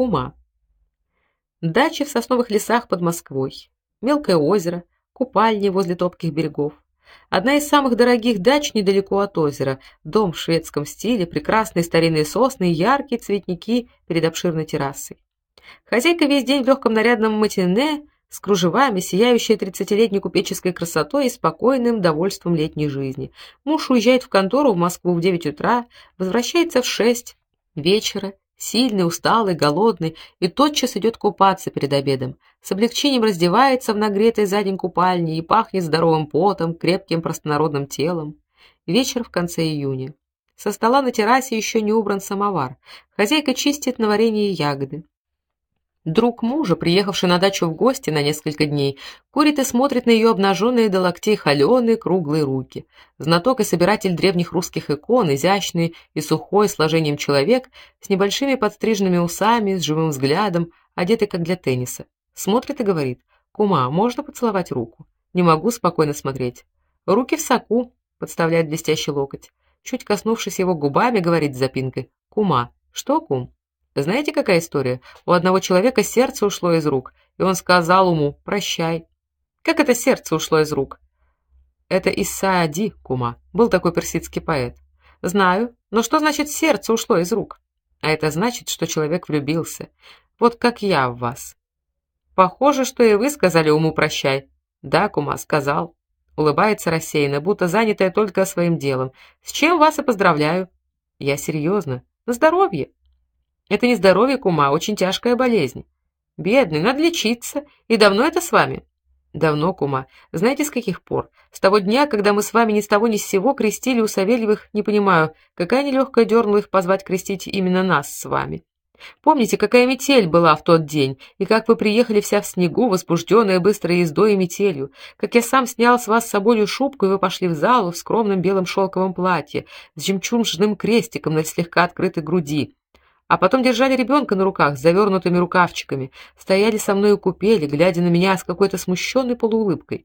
Кума. Дачи в сосновых лесах под Москвой. Мелкое озеро, купальни возле топких берегов. Одна из самых дорогих дач недалеко от озера. Дом в шведском стиле, прекрасные старинные сосны яркие цветники перед обширной террасой. Хозяйка весь день в легком нарядном матине с кружевами, сияющая тридцатилетней купеческой красотой и спокойным довольством летней жизни. Муж уезжает в контору в Москву в 9 утра, возвращается в 6 вечера сильный, усталый, голодный, и тотчас идет купаться перед обедом. С облегчением раздевается в нагретой за день купальне и пахнет здоровым потом, крепким простонародным телом. Вечер в конце июня. Со стола на террасе еще не убран самовар. Хозяйка чистит на варенье ягоды. Друг мужа, приехавший на дачу в гости на несколько дней, курит и смотрит на ее обнаженные до локтей холеные круглые руки. Знаток и собиратель древних русских икон, изящный и сухой сложением человек, с небольшими подстриженными усами, с живым взглядом, одетый как для тенниса. Смотрит и говорит: "Кума, можно поцеловать руку?" "Не могу спокойно смотреть". "Руки в соку", подставляет блестящий локоть. Чуть коснувшись его губами, говорит с запинкой: "Кума, что, кум?" Знаете, какая история? У одного человека сердце ушло из рук, и он сказал ему: "Прощай". Как это сердце ушло из рук? Это Исаади, кума. Был такой персидский поэт. Знаю, но что значит сердце ушло из рук? А это значит, что человек влюбился. Вот как я в вас. Похоже, что и вы сказали уму прощай. Да, кума, сказал. Улыбается рассеянно, будто занятая только своим делом. С чем вас и поздравляю. Я серьезно. На здоровье. Это не здоровье кума, а очень тяжкая болезнь. Бедный, надо лечиться. И давно это с вами? Давно, кума. Знаете, с каких пор? С того дня, когда мы с вами ни с того ни с сего крестили у Савельевых, не понимаю, какая нелегкая дернула их позвать крестить именно нас с вами. Помните, какая метель была в тот день, и как вы приехали вся в снегу, возбужденная быстрой ездой и метелью, как я сам снял с вас с собою шубку, и вы пошли в залу в скромном белом шелковом платье с жемчужным крестиком на слегка открытой груди, а потом держали ребенка на руках с завернутыми рукавчиками, стояли со мной у купели, глядя на меня с какой-то смущенной полуулыбкой.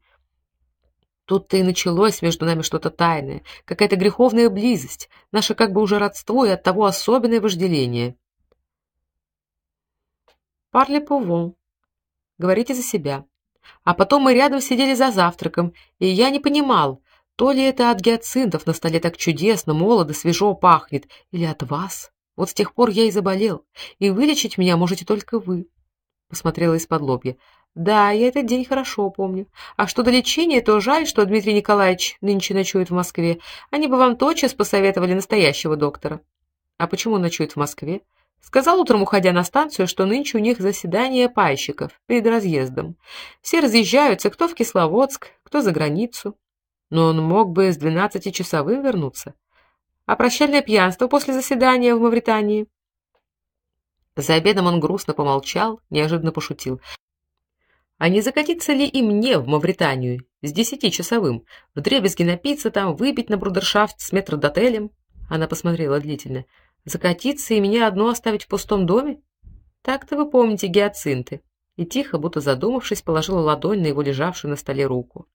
Тут-то и началось между нами что-то тайное, какая-то греховная близость, наше как бы уже родство и оттого особенное вожделение. Парли пувон. Говорите за себя. А потом мы рядом сидели за завтраком, и я не понимал, то ли это от гиацинтов на столе так чудесно, молодо, свежо пахнет, или от вас. Вот с тех пор я и заболел, и вылечить меня можете только вы. Посмотрела из-под лобья. Да, я этот день хорошо помню. А что до лечения, то жаль, что Дмитрий Николаевич нынче ночует в Москве. Они бы вам тотчас посоветовали настоящего доктора. А почему ночует в Москве? Сказал утром, уходя на станцию, что нынче у них заседание пайщиков перед разъездом. Все разъезжаются, кто в Кисловодск, кто за границу. Но он мог бы с двенадцатичасовым вернуться. А прощальное пьянство после заседания в Мавритании? За обедом он грустно помолчал, неожиданно пошутил. А не закатиться ли и мне в Мавританию с десятичасовым, вдребезги напиться там, выпить на брудершафт с метрдотелем? Она посмотрела длительно. Закатиться и меня одну оставить в пустом доме? Так-то вы помните гиацинты. И тихо, будто задумавшись, положила ладонь на его лежавшую на столе руку.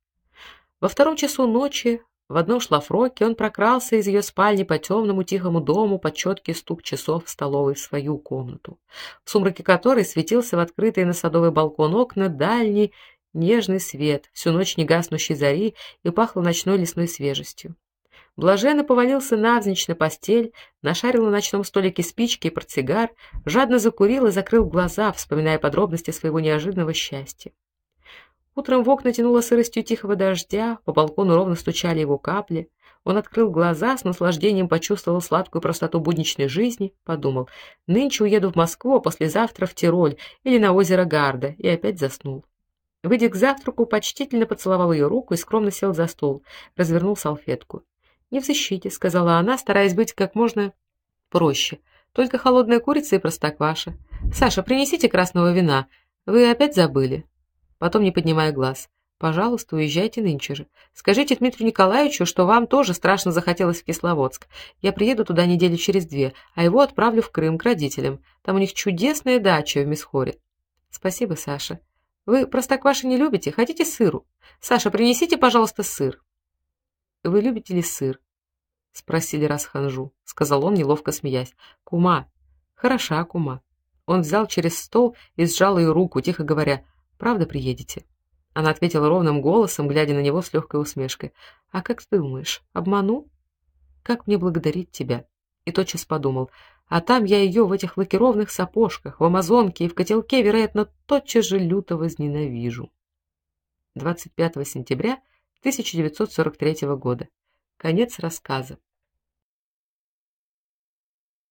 Во втором часу ночи в одном шлафроке он прокрался из ее спальни по темному тихому дому под четкий стук часов в столовой в свою комнату, в сумраке которой светился в открытый на садовый балкон окна дальний нежный свет, всю ночь не гаснущей зари и пахло ночной лесной свежестью. Блаженно повалился навзничь на постель, нашарил на ночном столике спички и портсигар, жадно закурил и закрыл глаза, вспоминая подробности своего неожиданного счастья. Утром в окна тянуло сыростью тихого дождя, по балкону ровно стучали его капли. Он открыл глаза, с наслаждением почувствовал сладкую простоту будничной жизни, подумал: "Нынче уеду в Москву, а послезавтра в Тироль или на озеро Гарда", и опять заснул. Выйдя к завтраку, почтительно поцеловал ее руку и скромно сел за стол, развернул салфетку. "Не в защите", сказала она, стараясь быть как можно проще. "Только холодная курица и простокваша. Саша, принесите красного вина. Вы опять забыли?" Потом, не поднимая глаз: "Пожалуйста, уезжайте нынче же. Скажите Дмитрию Николаевичу, что вам тоже страшно захотелось в Кисловодск. Я приеду туда недели через две, а его отправлю в Крым к родителям. Там у них чудесная дача в Мисхоре". "Спасибо, Саша. Вы простокваши не любите, хотите сыру? Саша, принесите, пожалуйста, сыр". "Вы любите ли сыр?" спросили Расханжу, сказал он, неловко смеясь. "Кума, хороша кума". Он взял через стол и сжал ее руку, тихо говоря: "Правда приедете?" Она ответила ровным голосом, глядя на него с легкой усмешкой: "А как ты думаешь, обману? Как мне благодарить тебя?" И тотчас подумал: "А там я ее в этих лакированных сапожках, в амазонке и в котелке, вероятно, тотчас же люто возненавижу". 25 сентября 1943 года. Конец рассказа.